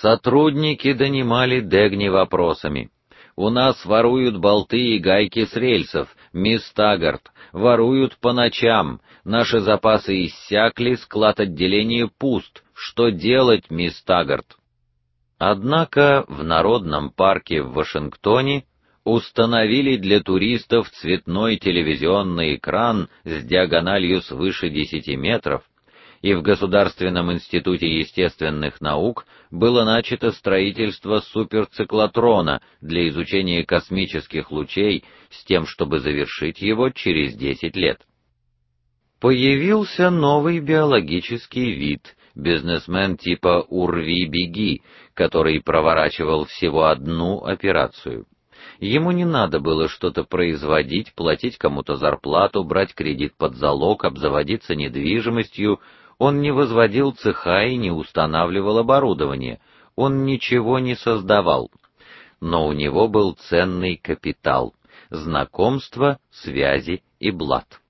Сотрудники донимали Дегни вопросами. У нас воруют болты и гайки с рельсов, мисс Тагарт, воруют по ночам. Наши запасы иссякли, склад отделения пуст. Что делать, мисс Тагарт? Однако в Народном парке в Вашингтоне установили для туристов цветной телевизионный экран с диагональю свыше 10 метров, и в Государственном институте естественных наук было начато строительство суперциклотрона для изучения космических лучей с тем, чтобы завершить его через 10 лет. Появился новый биологический вид бизнесмен типа Урви-беги, который проворачивал всего одну операцию. Ему не надо было что-то производить, платить кому-то зарплату, брать кредит под залог, обзаводиться недвижимостью, он не возводил цеха и не устанавливал оборудование, он ничего не создавал. Но у него был ценный капитал знакомства, связи и блат.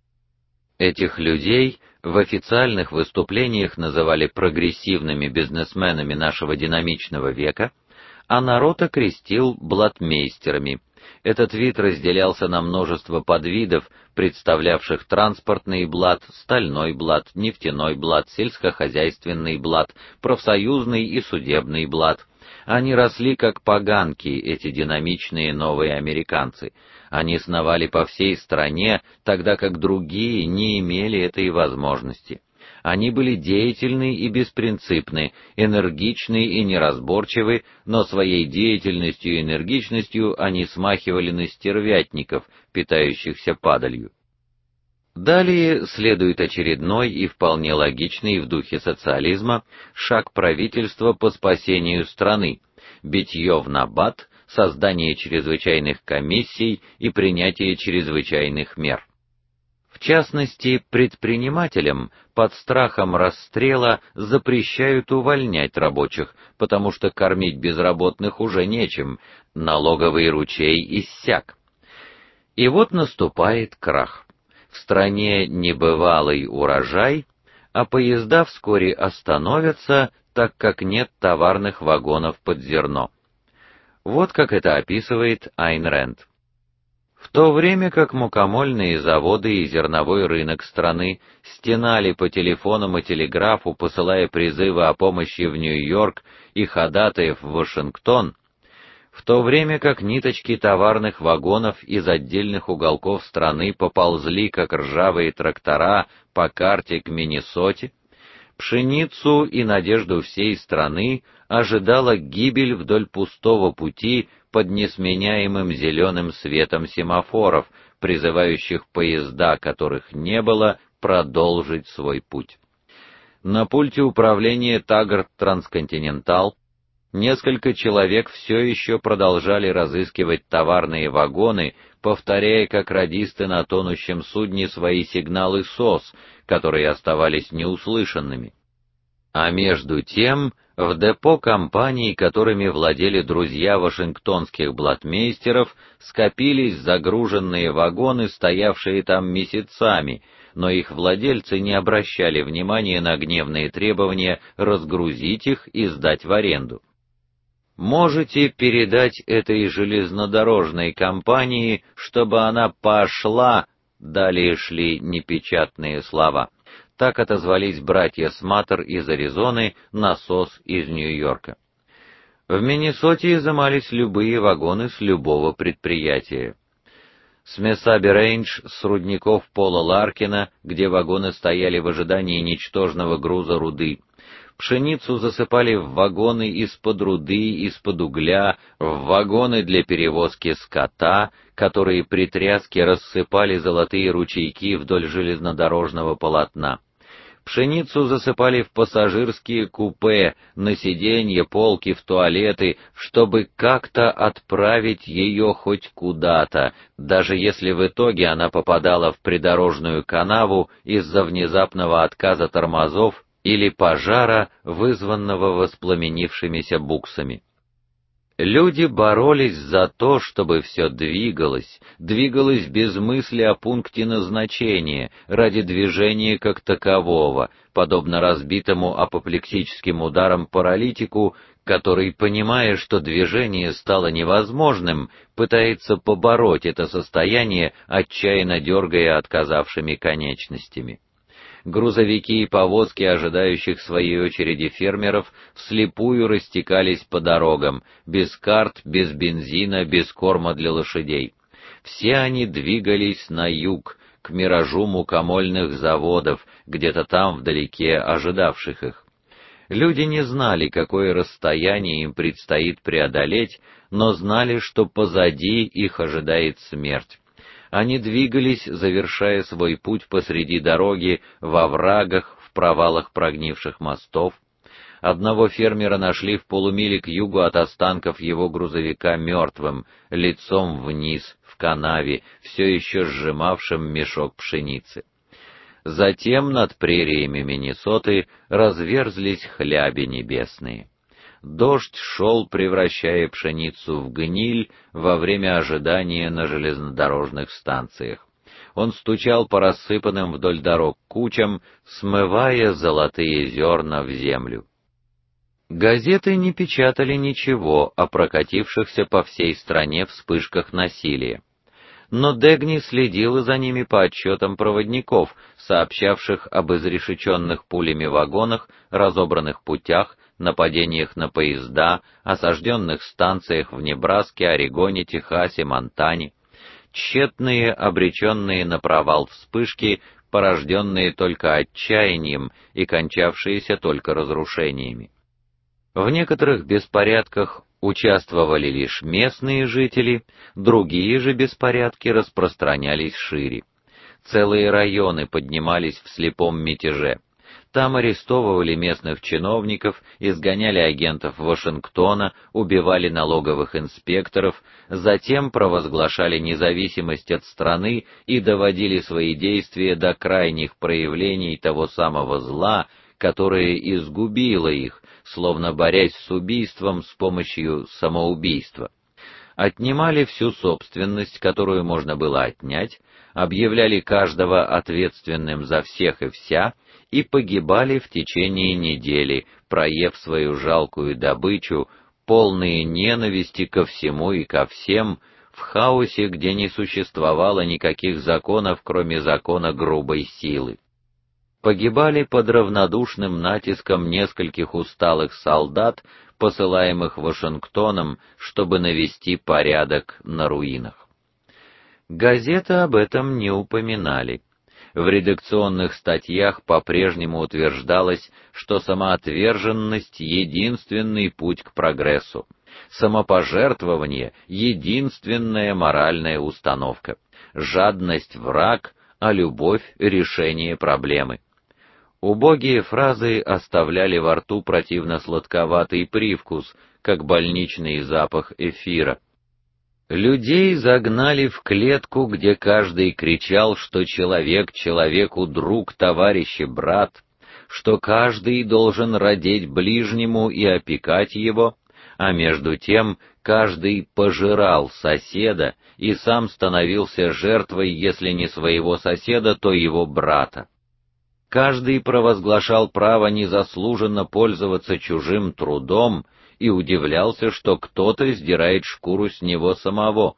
Этих людей в официальных выступлениях называли прогрессивными бизнесменами нашего динамичного века, а народ окрестил блатмейстерами. Этот вид разделялся на множество подвидов, представлявших транспортный блат, стальной блат, нефтяной блат, сельскохозяйственный блат, профсоюзный и судебный блат. Они росли как поганки, эти динамичные новые американцы. Они сновали по всей стране, тогда как другие не имели этой возможности. Они были деятельны и беспринципны, энергичны и неразборчивы, но своей деятельностью и энергичностью они смахивали на стервятников, питающихся падалью. Далее следует очередной и вполне логичный в духе социализма шаг правительства по спасению страны: битье в набат, создание чрезвычайных комиссий и принятие чрезвычайных мер. В частности, предпринимателям под страхом расстрела запрещают увольнять рабочих, потому что кормить безработных уже нечем, налоговый ручей иссяк. И вот наступает крах. В стране небывалый урожай, а поезда вскоре остановятся, так как нет товарных вагонов под зерно. Вот как это описывает Айн Рэнд. В то время как мукомольные заводы и зерновой рынок страны стенали по телефонам и телеграфу, посылая призывы о помощи в Нью-Йорк и ходатаев в Вашингтон, в то время как ниточки товарных вагонов из отдельных уголков страны поползли как ржавые трактора по карте к Миннесоте, пшеницу и надежду всей страны ожидала гибель вдоль пустого пути под несменяемым зеленым светом семафоров, призывающих поезда, которых не было, продолжить свой путь. На пульте управления Тагарт Трансконтинентал несколько человек все еще продолжали разыскивать товарные вагоны, повторяя как радисты на тонущем судне свои сигналы СОС, которые оставались неуслышанными. А между тем, в депо компаний, которыми владели друзья вашингтонских блатмейстеров, скопились загруженные вагоны, стоявшие там месяцами, но их владельцы не обращали внимания на гневные требования разгрузить их и сдать в аренду. Можете передать этой железнодорожной компании, чтобы она пошла, далее шли непечатные слова. Так отозвались братья Сматер из Аризоны, насос из Нью-Йорка. В Миннесоте изымались любые вагоны с любого предприятия. С Месаби Рейндж, с рудников Пола Ларкина, где вагоны стояли в ожидании ничтожного груза руды. Пшеницу засыпали в вагоны из-под руды, из-под угля, в вагоны для перевозки скота, которые при тряске рассыпали золотые ручейки вдоль железнодорожного полотна. Пшеницу засыпали в пассажирские купе, на сиденья, полки, в туалеты, чтобы как-то отправить ее хоть куда-то, даже если в итоге она попадала в придорожную канаву из-за внезапного отказа тормозов или пожара, вызванного воспламенившимися буксами. Люди боролись за то, чтобы все двигалось, двигалось без мысли о пункте назначения, ради движения как такового, подобно разбитому апоплексическим ударом паралитику, который, понимая, что движение стало невозможным, пытается побороть это состояние, отчаянно дергая отказавшими конечностями. Грузовики и повозки ожидающих своей очереди фермеров вслепую растекались по дорогам, без карт, без бензина, без корма для лошадей. Все они двигались на юг, к миражу мукомольных заводов, где-то там вдалеке ожидавших их. Люди не знали, какое расстояние им предстоит преодолеть, но знали, что позади их ожидает смерть. Они двигались, завершая свой путь посреди дороги, во врагах, в провалах прогнивших мостов. Одного фермера нашли в полумиле к югу от останков его грузовика мертвым, лицом вниз, в канаве, все еще сжимавшим мешок пшеницы. Затем над прериями Миннесоты разверзлись хляби небесные. Дождь шел, превращая пшеницу в гниль во время ожидания на железнодорожных станциях. Он стучал по рассыпанным вдоль дорог кучам, смывая золотые зерна в землю. Газеты не печатали ничего о прокатившихся по всей стране вспышках насилия но Дегни следила за ними по отчетам проводников, сообщавших об изрешеченных пулями вагонах, разобранных путях, нападениях на поезда, осажденных станциях в Небраске, Орегоне, Техасе, Монтане. Тщетные, обреченные на провал вспышки, порожденные только отчаянием и кончавшиеся только разрушениями. В некоторых беспорядках участвовали лишь местные жители, другие же беспорядки распространялись шире. Целые районы поднимались в слепом мятеже. Там арестовывали местных чиновников, изгоняли агентов Вашингтона, убивали налоговых инспекторов, затем провозглашали независимость от страны и доводили свои действия до крайних проявлений того самого зла, которое изгубило их, словно борясь с убийством с помощью самоубийства. Отнимали всю собственность, которую можно было отнять, объявляли каждого ответственным за всех и вся и погибали в течение недели, проев свою жалкую добычу, полные ненависти ко всему и ко всем, в хаосе, где не существовало никаких законов, кроме закона грубой силы. Погибали под равнодушным натиском нескольких усталых солдат, посылаемых Вашингтоном, чтобы навести порядок на руинах. Газеты об этом не упоминали. В редакционных статьях по-прежнему утверждалось, что самоотверженность единственный путь к прогрессу. Самопожертвование единственная моральная установка. Жадность враг, а любовь решение проблемы. Убогие фразы оставляли во рту противно сладковатый привкус, как больничный запах эфира. Людей загнали в клетку, где каждый кричал, что человек человеку друг, товарищ и брат, что каждый должен родить ближнему и опекать его, а между тем каждый пожирал соседа и сам становился жертвой, если не своего соседа, то его брата. Каждый провозглашал право незаслуженно пользоваться чужим трудом и удивлялся, что кто-то сдирает шкуру с него самого.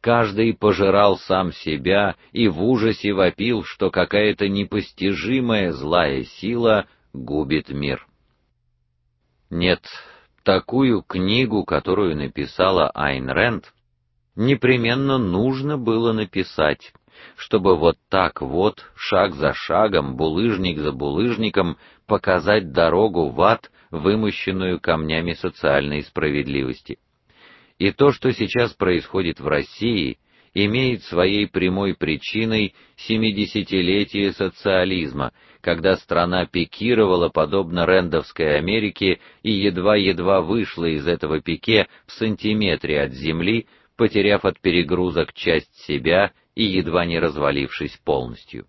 Каждый пожирал сам себя и в ужасе вопил, что какая-то непостижимая злая сила губит мир. Нет, такую книгу, которую написала Айн Рэнд, непременно нужно было написать чтобы вот так вот, шаг за шагом, булыжник за булыжником показать дорогу в ад, вымощенную камнями социальной справедливости. И то, что сейчас происходит в России, имеет своей прямой причиной семидесятилетие социализма, когда страна пикировала подобно рендовской Америке и едва-едва вышла из этого пике в сантиметре от земли, потеряв от перегрузок часть себя и едва не развалившись полностью.